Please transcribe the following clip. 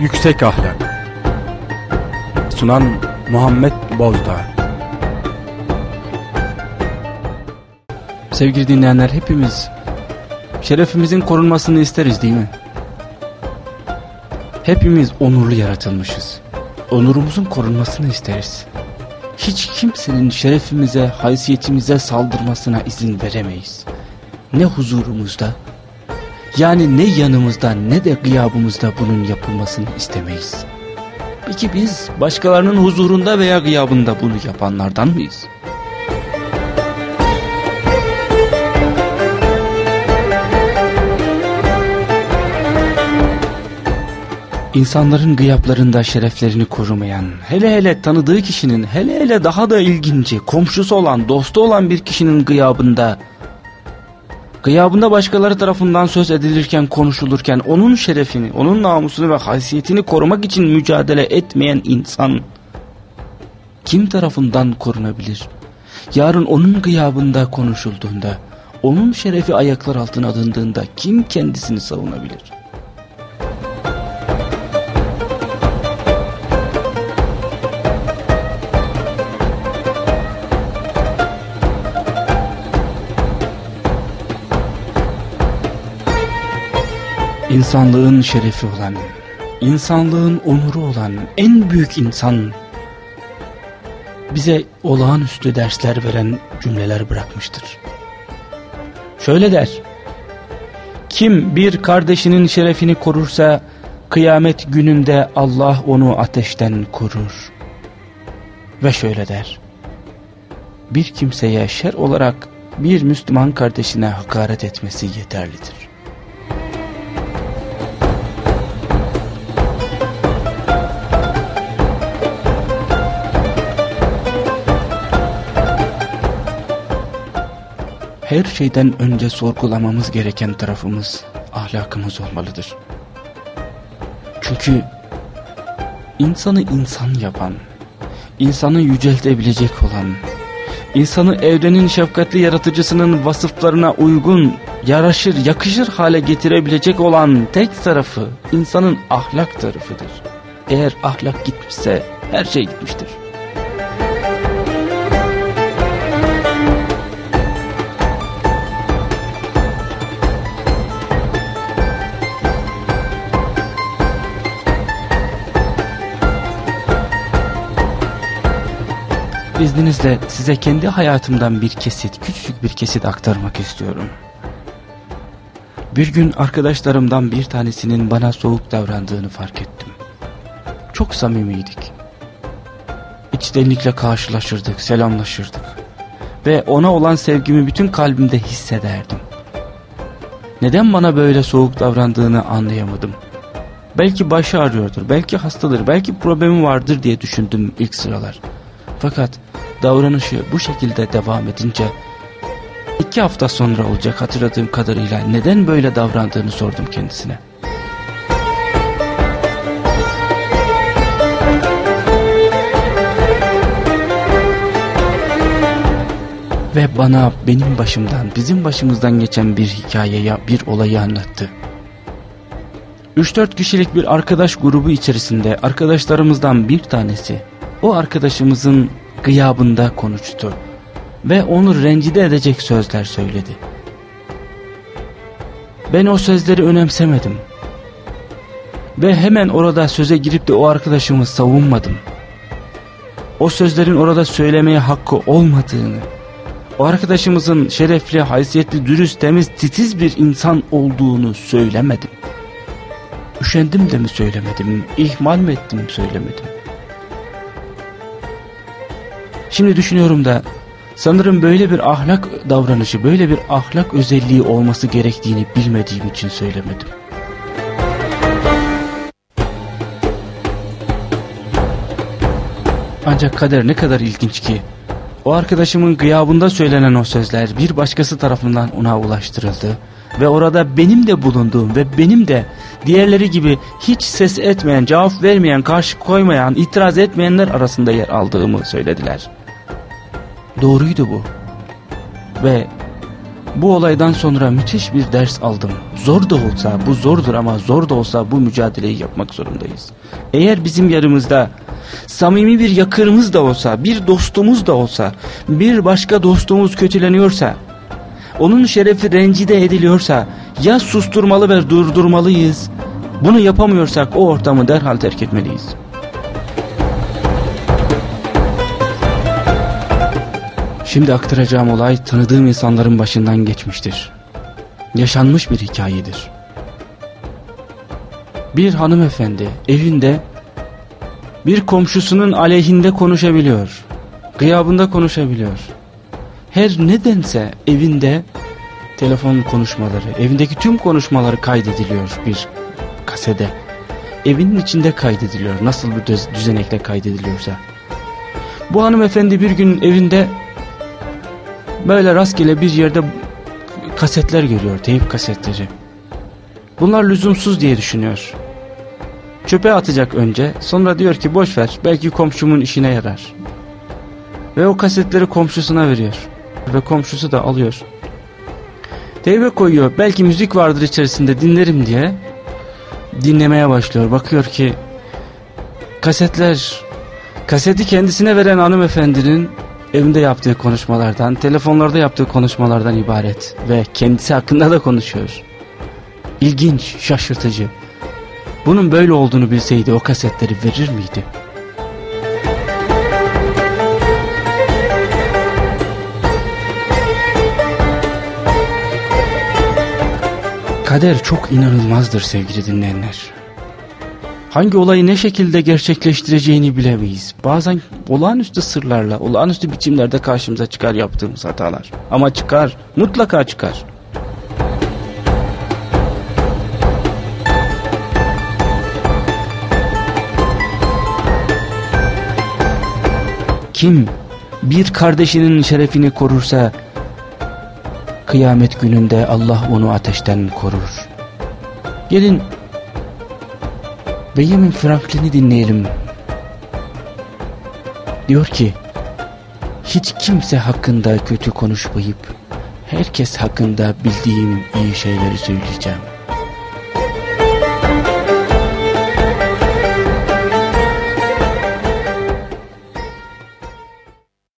Yüksek Ahlak Sunan Muhammed Bozdağ Sevgili dinleyenler hepimiz şerefimizin korunmasını isteriz değil mi? Hepimiz onurlu yaratılmışız. Onurumuzun korunmasını isteriz. Hiç kimsenin şerefimize, haysiyetimize saldırmasına izin veremeyiz. Ne huzurumuzda, yani ne yanımızda ne de gıyabımızda bunun yapılmasını istemeyiz. Peki biz başkalarının huzurunda veya gıyabında bunu yapanlardan mıyız? İnsanların gıyaplarında şereflerini korumayan, hele hele tanıdığı kişinin, hele hele daha da ilginci, komşusu olan, dostu olan bir kişinin gıyabında Gıyabında başkaları tarafından söz edilirken konuşulurken onun şerefini, onun namusunu ve haysiyetini korumak için mücadele etmeyen insan kim tarafından korunabilir? Yarın onun gıyabında konuşulduğunda, onun şerefi ayaklar altına alındığında kim kendisini savunabilir? İnsanlığın şerefi olan, insanlığın onuru olan en büyük insan bize olağanüstü dersler veren cümleler bırakmıştır. Şöyle der, kim bir kardeşinin şerefini korursa kıyamet gününde Allah onu ateşten korur. Ve şöyle der, bir kimseye şer olarak bir Müslüman kardeşine hakaret etmesi yeterlidir. Her şeyden önce sorgulamamız gereken tarafımız ahlakımız olmalıdır. Çünkü insanı insan yapan, insanı yüceltebilecek olan, insanı evrenin şefkatli yaratıcısının vasıflarına uygun, yaraşır, yakışır hale getirebilecek olan tek tarafı insanın ahlak tarafıdır. Eğer ahlak gitmişse her şey gitmiştir. İzninizle size kendi hayatımdan bir kesit, küçük bir kesit aktarmak istiyorum. Bir gün arkadaşlarımdan bir tanesinin bana soğuk davrandığını fark ettim. Çok samimiydik. İçtenlikle karşılaşırdık, selamlaşırdık. Ve ona olan sevgimi bütün kalbimde hissederdim. Neden bana böyle soğuk davrandığını anlayamadım. Belki başı ağrıyordur, belki hastadır, belki problemi vardır diye düşündüm ilk sıralar. Fakat davranışı bu şekilde devam edince iki hafta sonra olacak hatırladığım kadarıyla neden böyle davrandığını sordum kendisine. Ve bana benim başımdan, bizim başımızdan geçen bir hikayeyi, bir olayı anlattı. 3-4 kişilik bir arkadaş grubu içerisinde arkadaşlarımızdan bir tanesi o arkadaşımızın gıyabında konuştu ve onu rencide edecek sözler söyledi. Ben o sözleri önemsemedim ve hemen orada söze girip de o arkadaşımı savunmadım. O sözlerin orada söylemeye hakkı olmadığını, o arkadaşımızın şerefli, haysiyetli, dürüst, temiz, titiz bir insan olduğunu söylemedim. Üşendim de mi söylemedim, ihmal mi ettim söylemedim. Şimdi düşünüyorum da sanırım böyle bir ahlak davranışı, böyle bir ahlak özelliği olması gerektiğini bilmediğim için söylemedim. Ancak kader ne kadar ilginç ki o arkadaşımın gıyabında söylenen o sözler bir başkası tarafından ona ulaştırıldı ve orada benim de bulunduğum ve benim de diğerleri gibi hiç ses etmeyen, cevap vermeyen, karşı koymayan, itiraz etmeyenler arasında yer aldığımı söylediler. Doğruydu bu. Ve Bu olaydan sonra müthiş bir ders aldım. Zor da olsa, bu zordur ama zor da olsa bu mücadeleyi yapmak zorundayız. Eğer bizim yarımızda samimi bir yakınımız da olsa, bir dostumuz da olsa, bir başka dostumuz kötüleniyorsa, onun şerefi rencide ediliyorsa ya susturmalı ve durdurmalıyız. Bunu yapamıyorsak o ortamı derhal terk etmeliyiz. Şimdi aktaracağım olay tanıdığım insanların başından geçmiştir. Yaşanmış bir hikayedir. Bir hanımefendi evinde bir komşusunun aleyhinde konuşabiliyor. Gıyabında konuşabiliyor. Her nedense evinde telefon konuşmaları, evindeki tüm konuşmaları kaydediliyor bir kasede. Evinin içinde kaydediliyor. Nasıl bir düzenekle kaydediliyorsa. Bu hanımefendi bir gün evinde böyle rastgele bir yerde kasetler görüyor, teyip kasetleri. Bunlar lüzumsuz diye düşünüyor. Çöpe atacak önce, sonra diyor ki boş ver, belki komşumun işine yarar. Ve o kasetleri komşusuna veriyor. Ve komşusu da alıyor. Teybe koyuyor, belki müzik vardır içerisinde dinlerim diye. Dinlemeye başlıyor, bakıyor ki kasetler, kaseti kendisine veren hanımefendinin evinde yaptığı konuşmalardan, telefonlarda yaptığı konuşmalardan ibaret ve kendisi hakkında da konuşuyor. İlginç, şaşırtıcı. Bunun böyle olduğunu bilseydi o kasetleri verir miydi? Kader çok inanılmazdır sevgili dinleyenler hangi olayı ne şekilde gerçekleştireceğini bilemeyiz. Bazen olağanüstü sırlarla, olağanüstü biçimlerde karşımıza çıkar yaptığımız hatalar. Ama çıkar, mutlaka çıkar. Kim bir kardeşinin şerefini korursa kıyamet gününde Allah onu ateşten korur. Gelin Benjamin Franklin'i dinleyelim. Diyor ki, hiç kimse hakkında kötü konuşmayıp, herkes hakkında bildiğim iyi şeyleri söyleyeceğim.